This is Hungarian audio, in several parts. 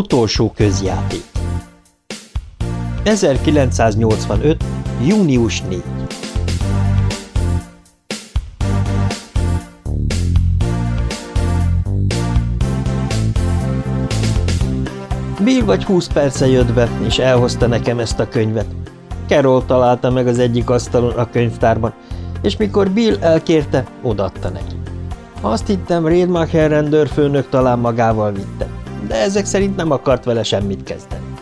Utolsó közjáték. 1985. június 4. Bill vagy húsz perce jött be, és elhozta nekem ezt a könyvet. Carol találta meg az egyik asztalon a könyvtárban, és mikor Bill elkérte, odaadta neki. Azt hittem, Rédmacher rendőrfőnök talán magával vitte, de ezek szerint nem akart vele semmit kezdeni.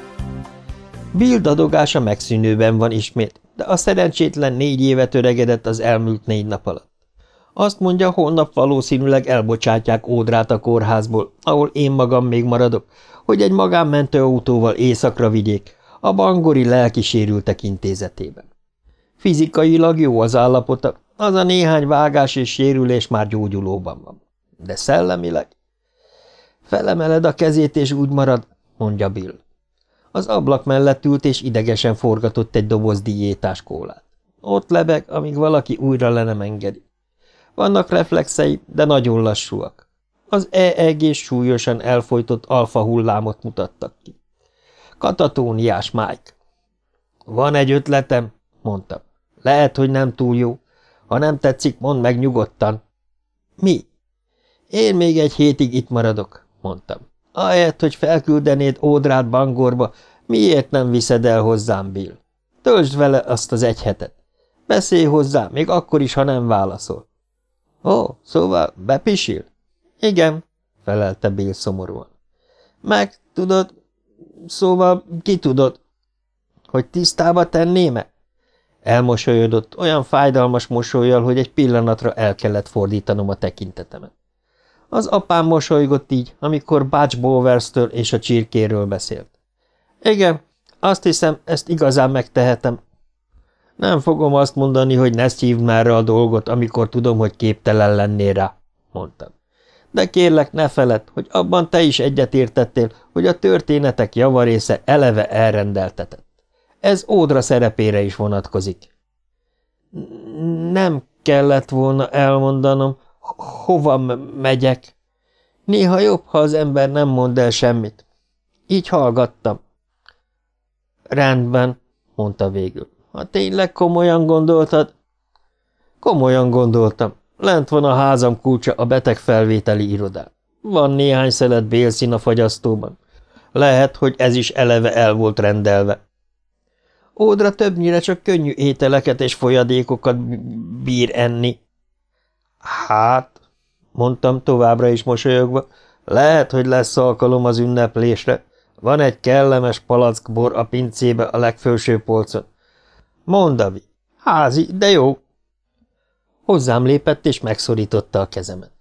Bill dadogása megszűnőben van ismét, de a szerencsétlen négy évet öregedett az elmúlt négy nap alatt. Azt mondja, holnap valószínűleg elbocsátják Ódrát a kórházból, ahol én magam még maradok, hogy egy magánmentőautóval éjszakra vigyék, a Bangori lelkisérültek intézetében. Fizikailag jó az állapota, az a néhány vágás és sérülés már gyógyulóban van. De szellemileg? Felemeled a kezét, és úgy marad, mondja Bill. Az ablak mellett ült, és idegesen forgatott egy doboz diétás kólát. Ott lebeg, amíg valaki újra le nem engedi. Vannak reflexei, de nagyon lassúak. Az EEG súlyosan elfolytott alfa hullámot mutattak ki. Katatóniás Mike. Van egy ötletem, mondtam. Lehet, hogy nem túl jó. Ha nem tetszik, mondd meg nyugodtan. Mi? Én még egy hétig itt maradok, mondtam. Ahelyett, hogy felküldenéd Ódrát Bangorba, miért nem viszed el hozzám, Bill? Töltsd vele azt az egy hetet. Beszélj hozzá, még akkor is, ha nem válaszol. Ó, szóval bepisil? Igen, felelte Bill szomorúan. Meg, tudod, szóval ki tudod, hogy tisztába tenném-e? Elmosolyodott, olyan fájdalmas mosolyjal, hogy egy pillanatra el kellett fordítanom a tekintetemet. Az apám mosolygott így, amikor Bács Bowerstől és a csirkéről beszélt. Igen, azt hiszem, ezt igazán megtehetem. Nem fogom azt mondani, hogy ne szívd már a dolgot, amikor tudom, hogy képtelen lennél rá, mondtam. De kérlek, ne feled, hogy abban te is egyetértettél, hogy a történetek javarésze eleve elrendeltetett. Ez Ódra szerepére is vonatkozik. Nem kellett volna elmondanom, hova megyek. Néha jobb, ha az ember nem mond el semmit. Így hallgattam. Rendben, mondta végül. Ha tényleg komolyan gondoltad? Komolyan gondoltam. Lent van a házam kulcsa a betegfelvételi irodán. Van néhány szelet bélszín a fagyasztóban. Lehet, hogy ez is eleve el volt rendelve. Ódra többnyire csak könnyű ételeket és folyadékokat bír enni. Hát, mondtam továbbra is mosolyogva, lehet, hogy lesz alkalom az ünneplésre. Van egy kellemes palack bor a pincébe a legfelső polcon. Mondavi, házi, de jó. Hozzám lépett és megszorította a kezemet.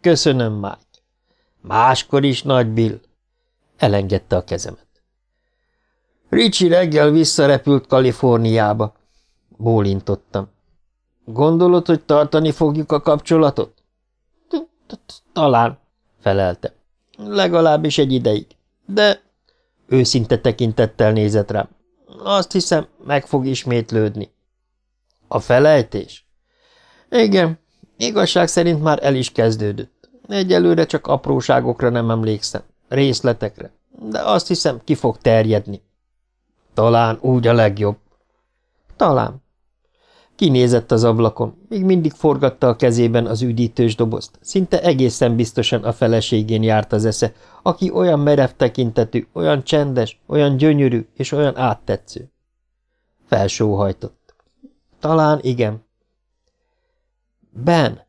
Köszönöm, Mike. Máskor is, nagy Bill. Elengedte a kezemet. Ricsi reggel visszarepült Kaliforniába. Bólintottam. Gondolod, hogy tartani fogjuk a kapcsolatot? Talán, felelte. Legalábbis egy ideig. De őszinte tekintettel nézett rám. Azt hiszem, meg fog ismétlődni. A felejtés? Igen, igazság szerint már el is kezdődött. Egyelőre csak apróságokra nem emlékszem, részletekre, de azt hiszem, ki fog terjedni. Talán úgy a legjobb. Talán. Kinézett az ablakon, még mindig forgatta a kezében az üdítős dobozt. Szinte egészen biztosan a feleségén járt az esze, aki olyan merev tekintetű, olyan csendes, olyan gyönyörű és olyan áttetsző. Felsóhajtott. Talán igen. Ben!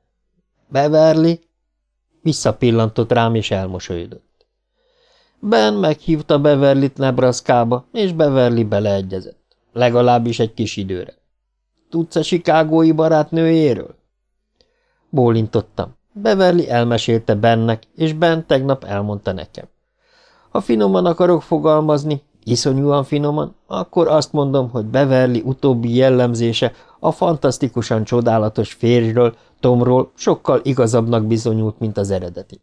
Beverly! Visszapillantott rám és elmosolyodott. Ben meghívta Beverlyt Nebraska-ba, és Beverly beleegyezett. Legalábbis egy kis időre. Tudsz a sikágói barátnőjéről? Bólintottam. Beverly elmesélte Bennek, és Ben tegnap elmondta nekem. Ha finoman akarok fogalmazni, iszonyúan finoman, akkor azt mondom, hogy Beverly utóbbi jellemzése a fantasztikusan csodálatos férjről, Tomról sokkal igazabbnak bizonyult, mint az eredeti.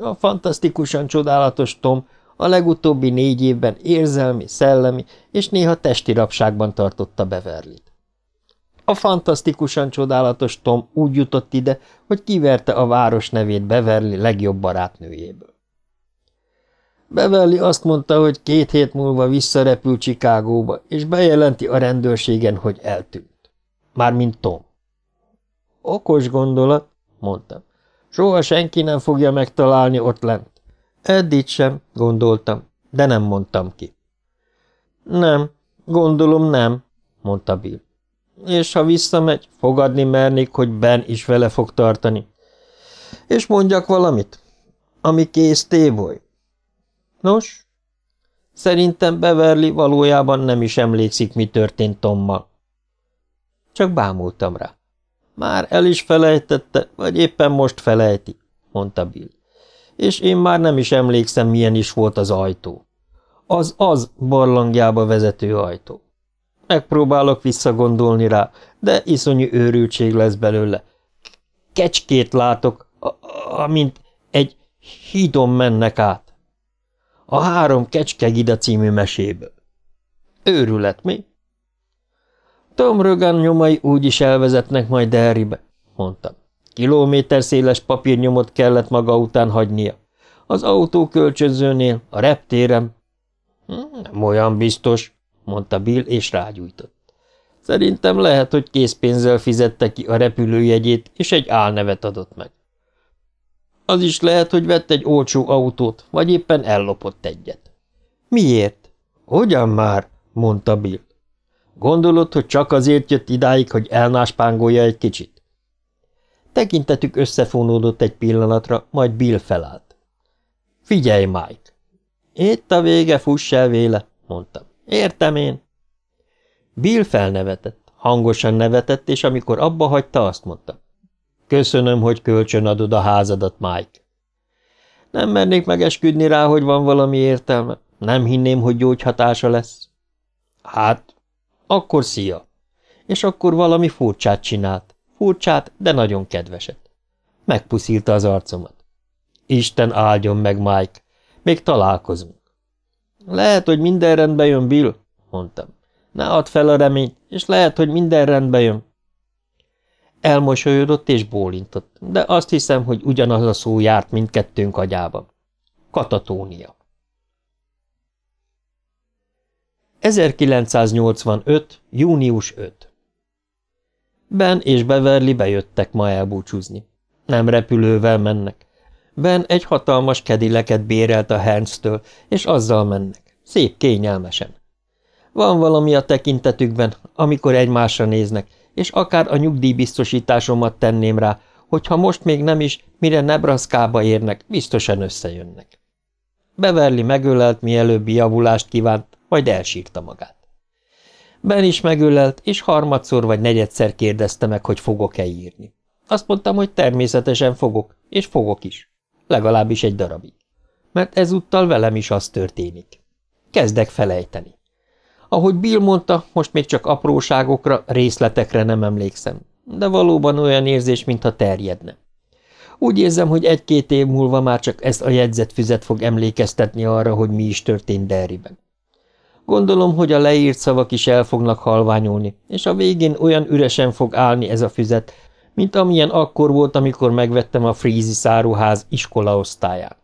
A fantasztikusan csodálatos Tom a legutóbbi négy évben érzelmi, szellemi és néha testi rabságban tartotta Beverlyt. A fantasztikusan csodálatos Tom úgy jutott ide, hogy kiverte a város nevét Beverly legjobb barátnőjéből. Beverly azt mondta, hogy két hét múlva visszarepül Csikágóba, és bejelenti a rendőrségen, hogy eltűnt. Mármint Tom. Okos gondolat, mondtam. Soha senki nem fogja megtalálni ott lent. Eddig sem, gondoltam, de nem mondtam ki. Nem, gondolom nem, mondta Bill. És ha visszamegy, fogadni mernék, hogy Ben is vele fog tartani. És mondjak valamit, ami kész téboly. Nos, szerintem Beverly valójában nem is emlékszik, mi történt Tommal. Csak bámultam rá. Már el is felejtette, vagy éppen most felejti, mondta Bill. És én már nem is emlékszem, milyen is volt az ajtó. Az az barlangjába vezető ajtó. Megpróbálok visszagondolni rá, de iszonyú őrültség lesz belőle. Kecskét látok, amint egy hídon mennek át. A három kecskegida című meséből. Őrület, mi? Tom Rögan nyomai úgyis elvezetnek majd Derrybe, mondtam. Kilométer széles papírnyomot kellett maga után hagynia. Az autó kölcsönzőnél, a reptérem. Hm, nem olyan biztos, mondta Bill, és rágyújtott. Szerintem lehet, hogy készpénzzel fizette ki a repülőjegyét, és egy álnevet adott meg. Az is lehet, hogy vett egy olcsó autót, vagy éppen ellopott egyet. Miért? Hogyan már? mondta Bill. Gondolod, hogy csak azért jött idáig, hogy elnáspángolja egy kicsit? Tekintetük összefonódott egy pillanatra, majd Bill felállt. Figyelj, Mike! Itt a vége, fuss el véle, mondtam. Értem én. Bill felnevetett, hangosan nevetett, és amikor abba hagyta, azt mondta. Köszönöm, hogy kölcsön adod a házadat, Mike. Nem mernék megesküdni rá, hogy van valami értelme. Nem hinném, hogy gyógyhatása lesz. Hát, akkor szia. És akkor valami furcsát csinált. Furcsát, de nagyon kedveset. Megpuszílta az arcomat. Isten áldjon meg, Mike. Még találkozunk. Lehet, hogy minden rendbe jön, Bill, mondtam. Ne add fel a reményt, és lehet, hogy minden rendbe jön. Elmosolyodott és bólintott, de azt hiszem, hogy ugyanaz a szó járt mindkettőnk agyában. Katatónia. 1985. június 5. Ben és Beverly bejöttek ma elbúcsúzni. Nem repülővel mennek. Ben egy hatalmas kedileket bérelt a Hernstől, és azzal mennek. Szép kényelmesen. Van valami a tekintetükben, amikor egymásra néznek, és akár a nyugdíjbiztosításomat tenném rá, hogyha most még nem is, mire Nebraska-ba érnek, biztosan összejönnek. Beverly megölelt, mielőbbi javulást kívánt, majd elsírta magát. Ben is megölelt, és harmadszor vagy negyedszer kérdezte meg, hogy fogok-e írni. Azt mondtam, hogy természetesen fogok, és fogok is. Legalábbis egy darabig. Mert ezúttal velem is az történik. Kezdek felejteni. Ahogy Bill mondta, most még csak apróságokra, részletekre nem emlékszem, de valóban olyan érzés, mintha terjedne. Úgy érzem, hogy egy-két év múlva már csak ez a jegyzetfüzet fog emlékeztetni arra, hogy mi is történt Derryben. Gondolom, hogy a leírt szavak is el fognak halványulni, és a végén olyan üresen fog állni ez a füzet, mint amilyen akkor volt, amikor megvettem a Frízi száruház iskolaosztályán.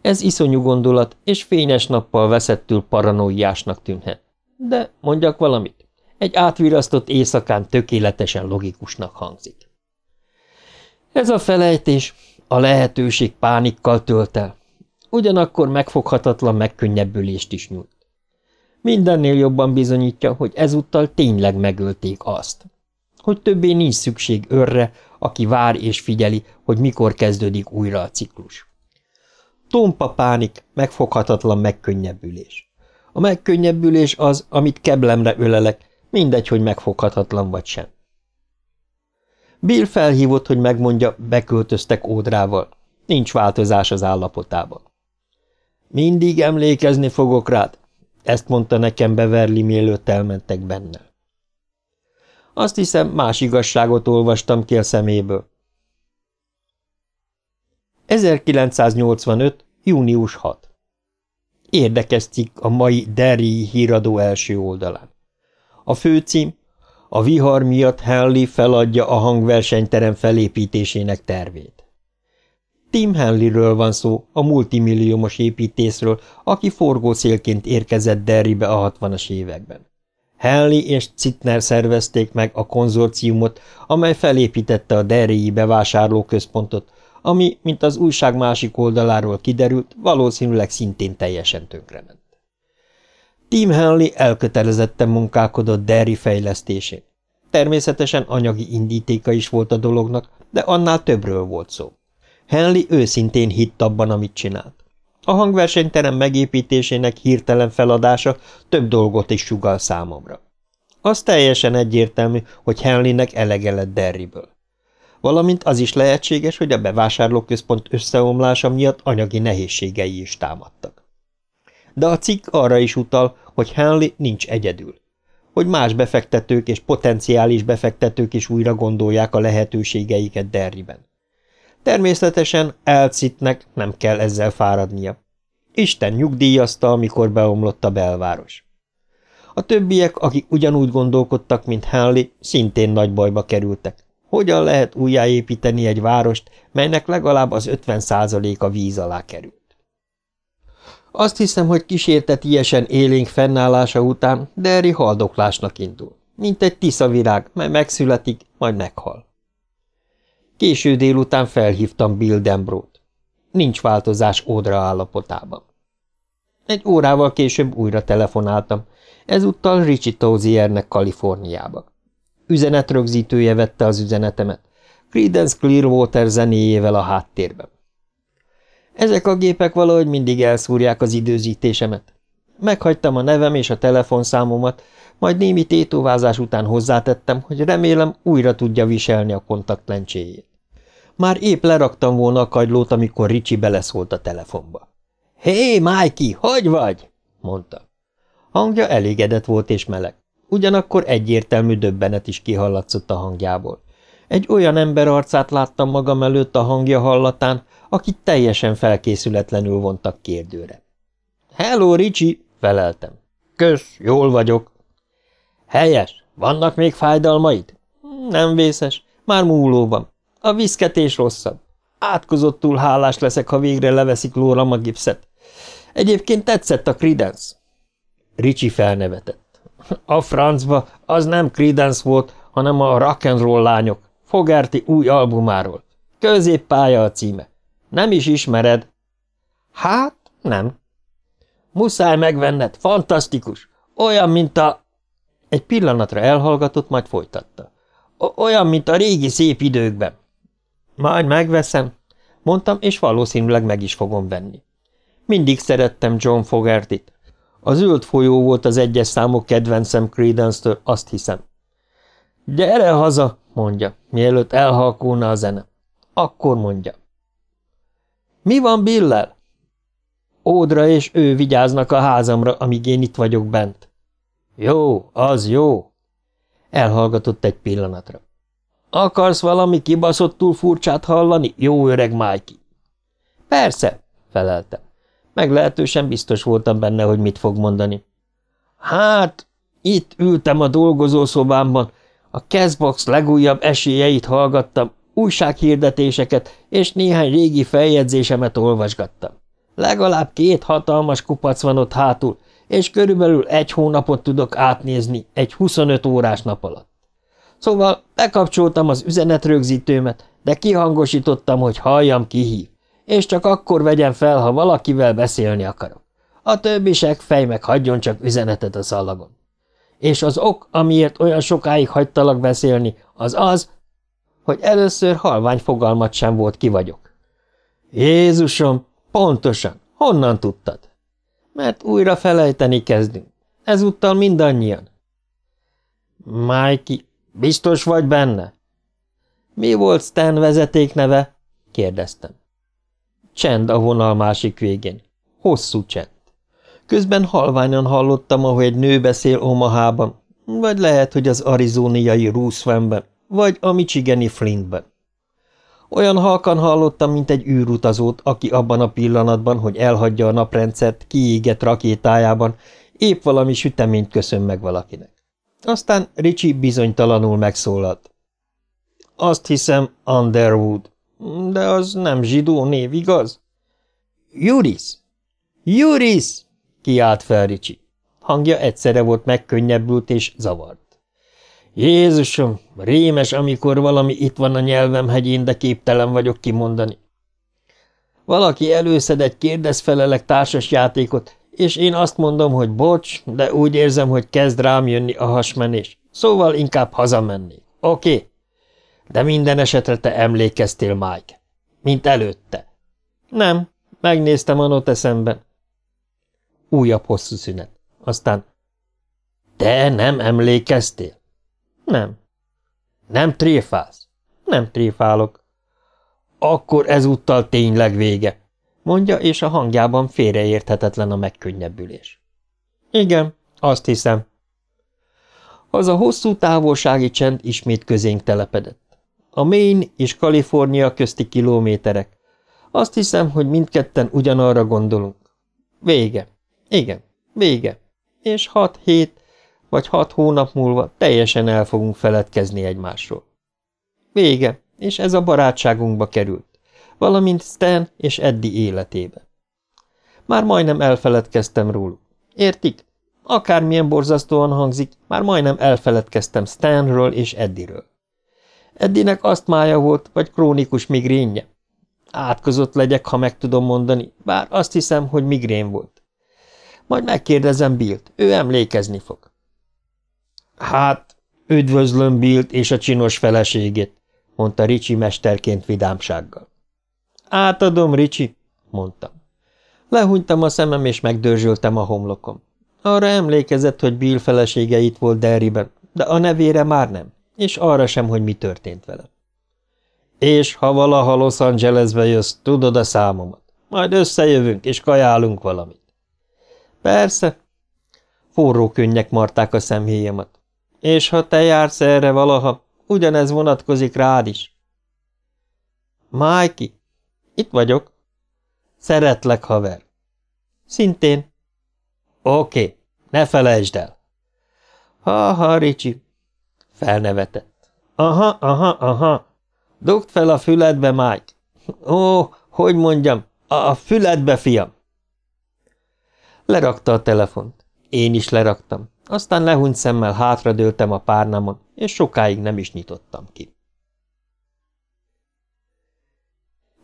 Ez iszonyú gondolat, és fényes nappal veszettül paranoiásnak tűnhet. De mondjak valamit, egy átvirasztott éjszakán tökéletesen logikusnak hangzik. Ez a felejtés, a lehetőség pánikkal tölt el, ugyanakkor megfoghatatlan megkönnyebbülést is nyújt. Mindennél jobban bizonyítja, hogy ezúttal tényleg megölték azt. Hogy többé nincs szükség örre, aki vár és figyeli, hogy mikor kezdődik újra a ciklus. Tompa pánik, megfoghatatlan megkönnyebbülés. A megkönnyebbülés az, amit keblemre ölelek, mindegy, hogy megfoghatatlan vagy sem. Bill felhívott, hogy megmondja, beköltöztek ódrával. Nincs változás az állapotában. Mindig emlékezni fogok rád, ezt mondta nekem Beverly, mielőtt elmentek benne. Azt hiszem, más igazságot olvastam ki a szeméből. 1985. június 6. Érdekes cikk a mai Derry híradó első oldalán. A főcím a vihar miatt Henley feladja a hangversenyterem felépítésének tervét. Tim Henleyről van szó, a multimilliómos építészről, aki forgószélként érkezett Derrybe a 60-as években. Henley és Zittner szervezték meg a konzorciumot, amely felépítette a Derryi bevásárlóközpontot, ami, mint az újság másik oldaláról kiderült, valószínűleg szintén teljesen tönkrement. Tim Henley elkötelezetten munkálkodott Derry fejlesztésén. Természetesen anyagi indítéka is volt a dolognak, de annál többről volt szó. Henley őszintén hitt abban, amit csinált. A hangversenyterem megépítésének hirtelen feladása több dolgot is sugal számomra. Az teljesen egyértelmű, hogy Henleynek elege lett Derryből. Valamint az is lehetséges, hogy a bevásárlóközpont összeomlása miatt anyagi nehézségei is támadtak. De a cikk arra is utal, hogy Henley nincs egyedül. Hogy más befektetők és potenciális befektetők is újra gondolják a lehetőségeiket Derryben. Természetesen Elcitnek nem kell ezzel fáradnia. Isten nyugdíjazta, amikor beomlott a belváros. A többiek, akik ugyanúgy gondolkodtak, mint Henley, szintén nagy bajba kerültek. Hogyan lehet újjáépíteni egy várost, melynek legalább az 50 a víz alá került? Azt hiszem, hogy kísértetiesen élénk fennállása után Derry haldoklásnak indul, mint egy tiszavirág, mely megszületik, majd meghal. Késő délután felhívtam Bill Dembrót. Nincs változás ódra állapotában. Egy órával később újra telefonáltam, ezúttal Richie Toziernek Kaliforniába. Üzenetrögzítője vette az üzenetemet, Creedence Clearwater zenéjével a háttérben. Ezek a gépek valahogy mindig elszúrják az időzítésemet. Meghagytam a nevem és a telefonszámomat, majd némi tétovázás után hozzátettem, hogy remélem újra tudja viselni a kontaktlencséjét. Már épp leraktam volna a kagylót, amikor Ricsi beleszólt a telefonba. – Hé, Mikey, hogy vagy? – mondta. Hangja elégedett volt és meleg. Ugyanakkor egyértelmű döbbenet is kihallatszott a hangjából. Egy olyan ember arcát láttam magam előtt a hangja hallatán, akit teljesen felkészületlenül vontak kérdőre. – Hello, Ricsi! – feleltem. – Kösz, jól vagyok. – Helyes. Vannak még fájdalmaid? – Nem vészes. Már múlóban. A viszketés rosszabb. Átkozottul hálás leszek, ha végre leveszik lóram a gipszet. Egyébként tetszett a Credence. Ricsi felnevetett. A francba az nem Credence volt, hanem a rock and roll lányok. Fogerti új albumáról. Középpálya a címe. Nem is ismered? Hát, nem. Muszáj megvenned, fantasztikus. Olyan, mint a... Egy pillanatra elhallgatott, majd folytatta. Olyan, mint a régi szép időkben. Majd megveszem, mondtam, és valószínűleg meg is fogom venni. Mindig szerettem John Fogertit. A zöld folyó volt az egyes számok kedvencem Credence-től, azt hiszem. Gyere haza, mondja, mielőtt elhalkulna a zene. Akkor mondja. Mi van Billel? Ódra és ő vigyáznak a házamra, amíg én itt vagyok bent. Jó, az jó. Elhallgatott egy pillanatra. Akarsz valami kibaszottul furcsát hallani, jó öreg Mikey? Persze, feleltem. Meglehetősen biztos voltam benne, hogy mit fog mondani. Hát, itt ültem a dolgozószobámban, a Cashbox legújabb esélyeit hallgattam, újsághirdetéseket és néhány régi feljegyzésemet olvasgattam. Legalább két hatalmas kupac van ott hátul, és körülbelül egy hónapot tudok átnézni egy 25 órás nap alatt. Szóval bekapcsoltam az üzenetrögzítőmet, de kihangosítottam, hogy halljam ki hív, és csak akkor vegyem fel, ha valakivel beszélni akarok. A többisek fej meg hagyjon csak üzenetet a szalagon. És az ok, amiért olyan sokáig hagytalak beszélni, az az, hogy először halvány fogalmat sem volt ki vagyok. Jézusom, pontosan, honnan tudtad? Mert újra felejteni kezdünk. Ezúttal mindannyian. Mikey, Biztos vagy benne? Mi volt Stan vezetékneve? kérdeztem. Csend a vonal másik végén. Hosszú csend. Közben halványan hallottam, ahogy egy nő beszél Omahában, vagy lehet, hogy az arizóniai Roosevelt-ben, vagy a michigani Flintben. Olyan halkan hallottam, mint egy űrutazót, aki abban a pillanatban, hogy elhagyja a naprendszert, kiégett rakétájában, épp valami süteményt köszön meg valakinek. Aztán Ricsi bizonytalanul megszólalt. Azt hiszem, Underwood. De az nem zsidó név, igaz? Juris! Juris! kiált fel Ricsi. Hangja egyszerre volt megkönnyebbült és zavart. Jézusom, rémes, amikor valami itt van a nyelvem hegyén, de képtelen vagyok kimondani. Valaki előszed egy kérdezfelelek társas játékot, és én azt mondom, hogy bocs, de úgy érzem, hogy kezd rám jönni a hasmenés. Szóval inkább hazamennék. Oké? Okay? De minden esetre te emlékeztél, Mike. Mint előtte. Nem, megnéztem a noteszemben. Újabb hosszú szünet. Aztán, te nem emlékeztél? Nem. Nem tréfálsz? Nem tréfálok. Akkor ezúttal tényleg vége, mondja, és a hangjában félreérthetetlen a megkönnyebbülés. Igen, azt hiszem. Az a hosszú távolsági csend ismét közénk telepedett. A Maine és Kalifornia közti kilométerek. Azt hiszem, hogy mindketten ugyanarra gondolunk. Vége. Igen, vége. És hat hét vagy hat hónap múlva teljesen el fogunk feledkezni egymásról. Vége, és ez a barátságunkba került, valamint Stan és Eddie életébe. Már majdnem elfeledkeztem róluk. Értik? Akármilyen borzasztóan hangzik, már majdnem elfeledkeztem Stanről és Eddiről. Eddinek azt mája volt, vagy krónikus migrénje. Átkozott legyek, ha meg tudom mondani, bár azt hiszem, hogy migrén volt. Majd megkérdezem Billt, ő emlékezni fog. Hát, üdvözlöm Billt és a csinos feleségét, mondta Ricsi mesterként vidámsággal. Átadom, Ricsi, mondtam. Lehúnytam a szemem, és megdörzsöltem a homlokom. Arra emlékezett, hogy Bill felesége itt volt Derryben, de a nevére már nem, és arra sem, hogy mi történt vele. És ha valaha Los Angelesbe jössz, tudod a számomat. Majd összejövünk, és kajálunk valamit. Persze. Forró könnyek marták a szemhéjamat. És ha te jársz erre valaha, ugyanez vonatkozik rád is. Májki, itt vagyok. Szeretlek, haver. Szintén. Oké, ne felejtsd el. Ha-ha, Ricsi. Felnevetett. Aha, aha, aha. Dugd fel a füledbe, Mike. Ó, hogy mondjam, a, a füledbe, fiam. Lerakta a telefont. Én is leraktam. Aztán lehúnyt szemmel hátradőltem a párnámon, és sokáig nem is nyitottam ki.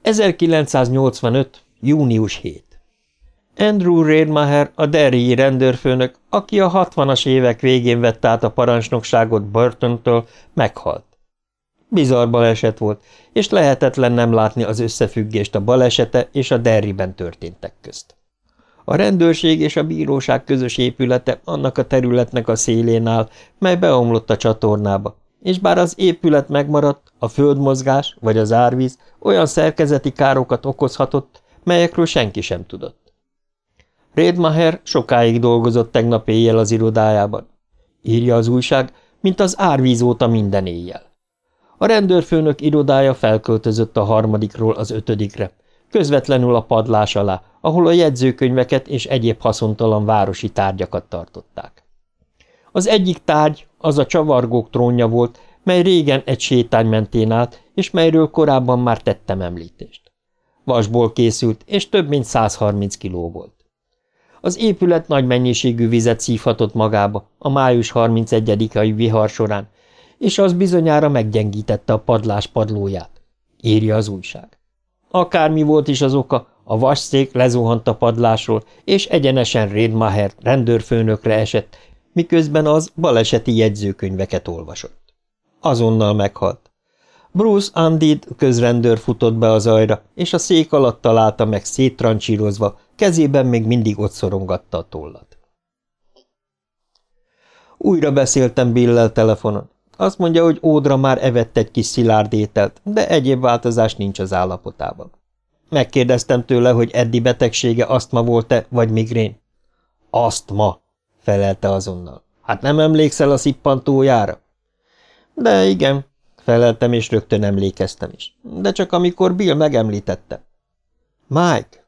1985. június 7. Andrew Redmaher, a Derryi rendőrfőnök, aki a 60-as évek végén vett át a parancsnokságot Burtontől, meghalt. Bizarr baleset volt, és lehetetlen nem látni az összefüggést a balesete és a Derryben történtek közt. A rendőrség és a bíróság közös épülete annak a területnek a szélén áll, mely beomlott a csatornába, és bár az épület megmaradt, a földmozgás vagy az árvíz olyan szerkezeti károkat okozhatott, melyekről senki sem tudott. Redmaher sokáig dolgozott tegnap éjjel az irodájában. Írja az újság, mint az árvíz óta minden éjjel. A rendőrfőnök irodája felköltözött a harmadikról az ötödikre, közvetlenül a padlás alá, ahol a jegyzőkönyveket és egyéb haszontalan városi tárgyakat tartották. Az egyik tárgy az a csavargók trónja volt, mely régen egy sétány mentén állt, és melyről korábban már tettem említést. Vasból készült, és több mint 130 kiló volt. Az épület nagy mennyiségű vizet szívhatott magába a május 31-ai vihar során, és az bizonyára meggyengítette a padlás padlóját, írja az újság. Akármi volt is az oka, a vasszék lezuhant a padlásról, és egyenesen Redmaher rendőrfőnökre esett, miközben az baleseti jegyzőkönyveket olvasott. Azonnal meghalt. Bruce Andid közrendőr futott be az ajra, és a szék alatt találta meg széttrancsírozva, kezében még mindig ott szorongatta a tollat. Újra beszéltem Billel telefonon. Azt mondja, hogy Ódra már evett egy kis szilárd ételt, de egyéb változás nincs az állapotában. Megkérdeztem tőle, hogy Eddi betegsége asztma volt-e, vagy migrén. Asztma, felelte azonnal. Hát nem emlékszel a szippantójára? De igen, feleltem, és rögtön emlékeztem is. De csak amikor Bill megemlítette. Mike,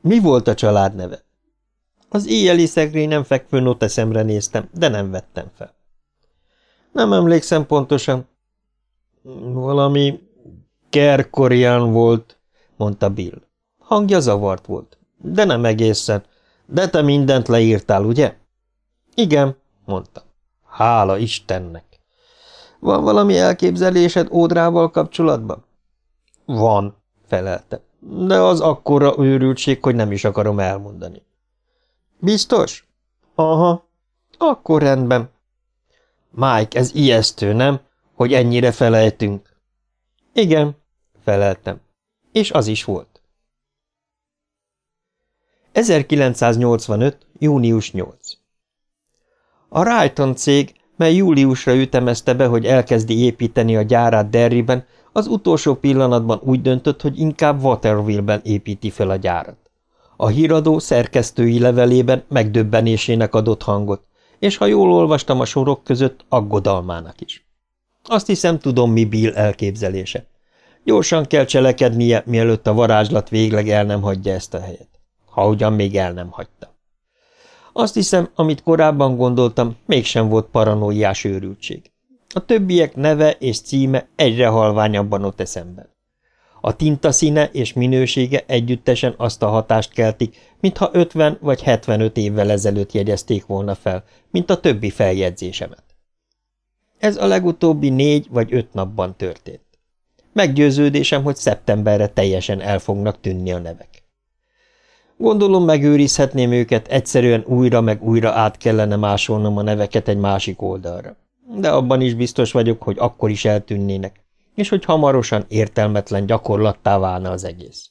mi volt a családneve? Az éjjeli szegrényen fekvő noteszemre néztem, de nem vettem fel. Nem emlékszem pontosan. Valami Kerkorian volt, mondta Bill. Hangja zavart volt, de nem egészen. De te mindent leírtál, ugye? Igen, mondta. Hála Istennek. Van valami elképzelésed Ódrával kapcsolatban? Van, felelte. De az akkora őrültség, hogy nem is akarom elmondani. Biztos? Aha. Akkor rendben. Mike, ez ijesztő, nem? Hogy ennyire felejtünk. Igen, feleltem. És az is volt. 1985. június 8. A Rayton cég, mely júliusra ütemezte be, hogy elkezdi építeni a gyárát Derryben, az utolsó pillanatban úgy döntött, hogy inkább Waterville-ben építi fel a gyárat. A híradó szerkesztői levelében megdöbbenésének adott hangot, és ha jól olvastam a sorok között, aggodalmának is. Azt hiszem, tudom, mi Bill elképzelése. Gyorsan kell cselekednie, mielőtt a varázslat végleg el nem hagyja ezt a helyet. Ha ugyan még el nem hagyta. Azt hiszem, amit korábban gondoltam, mégsem volt paranoiás őrültség. A többiek neve és címe egyre halványabban ott eszemben. A tinta színe és minősége együttesen azt a hatást keltik, mintha 50 vagy 75 évvel ezelőtt jegyezték volna fel, mint a többi feljegyzésemet. Ez a legutóbbi négy vagy öt napban történt. Meggyőződésem, hogy szeptemberre teljesen el fognak tűnni a nevek. Gondolom megőrizhetném őket, egyszerűen újra meg újra át kellene másolnom a neveket egy másik oldalra. De abban is biztos vagyok, hogy akkor is eltűnnének, és hogy hamarosan értelmetlen gyakorlattá válna az egész.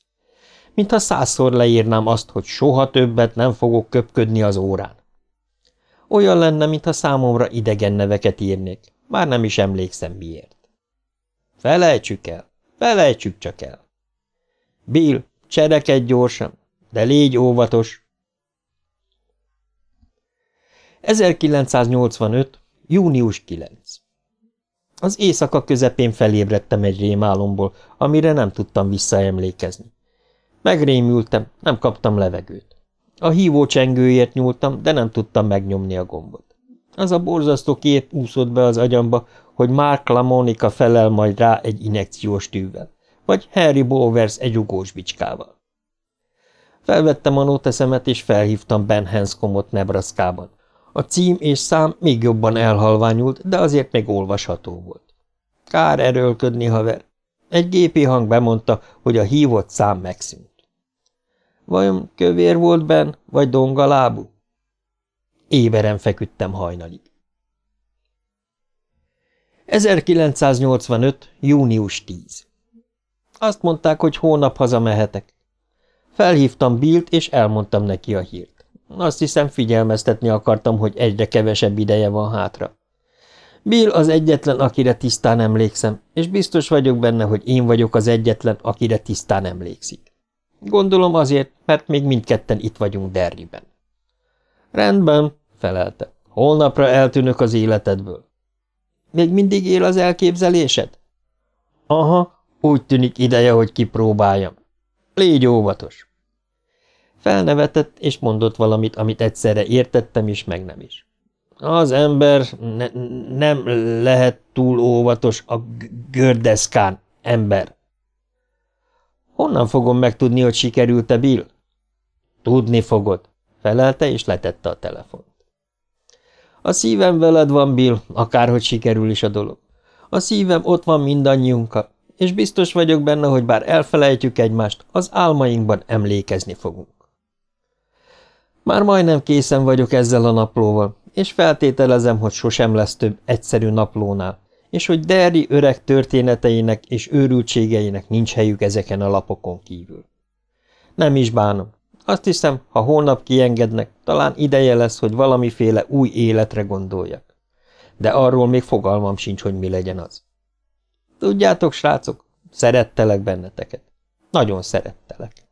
Mintha százszor leírnám azt, hogy soha többet nem fogok köpködni az órán. Olyan lenne, mintha számomra idegen neveket írnék, már nem is emlékszem miért. Felejtsük el, felejtsük csak el. Bill, cserekedj gyorsan, de légy óvatos. 1985. június 9. Az éjszaka közepén felébredtem egy rémálomból, amire nem tudtam visszaemlékezni. Megrémültem, nem kaptam levegőt. A hívó csengőért nyúltam, de nem tudtam megnyomni a gombot. Az a borzasztó kép úszott be az agyamba, hogy Mark Lamonica felel majd rá egy inekciós tűvel, vagy Harry Bowers egy rugós bicskával. Felvettem a nóteszemet, és felhívtam Ben Hanscomot Nebraskában. A cím és szám még jobban elhalványult, de azért még olvasható volt. Kár erőlködni, haver. Egy gépi hang bemondta, hogy a hívott szám megszűnt. Vajon kövér volt Ben, vagy dongalábú? Éberen feküdtem hajnalig. 1985. június 10. Azt mondták, hogy hónap hazamehetek. Felhívtam Billt, és elmondtam neki a hírt. Azt hiszem, figyelmeztetni akartam, hogy egyre kevesebb ideje van hátra. Bill az egyetlen, akire tisztán emlékszem, és biztos vagyok benne, hogy én vagyok az egyetlen, akire tisztán emlékszik. Gondolom azért, mert még mindketten itt vagyunk Derriben. Rendben, felelte. Holnapra eltűnök az életedből. Még mindig él az elképzelésed? Aha, úgy tűnik ideje, hogy kipróbáljam. Légy óvatos. Felnevetett, és mondott valamit, amit egyszerre értettem is, meg nem is. Az ember ne, nem lehet túl óvatos a gördeszkán, ember. Honnan fogom megtudni, hogy sikerült-e, Bill? Tudni fogod, felelte, és letette a telefont. A szívem veled van, Bill, akárhogy sikerül is a dolog. A szívem ott van mindannyiunkkal, és biztos vagyok benne, hogy bár elfelejtjük egymást, az álmainkban emlékezni fogunk. Már majdnem készen vagyok ezzel a naplóval, és feltételezem, hogy sosem lesz több egyszerű naplónál, és hogy Derry öreg történeteinek és őrültségeinek nincs helyük ezeken a lapokon kívül. Nem is bánom. Azt hiszem, ha holnap kiengednek, talán ideje lesz, hogy valamiféle új életre gondoljak. De arról még fogalmam sincs, hogy mi legyen az. Tudjátok, srácok, szerettelek benneteket. Nagyon szerettelek.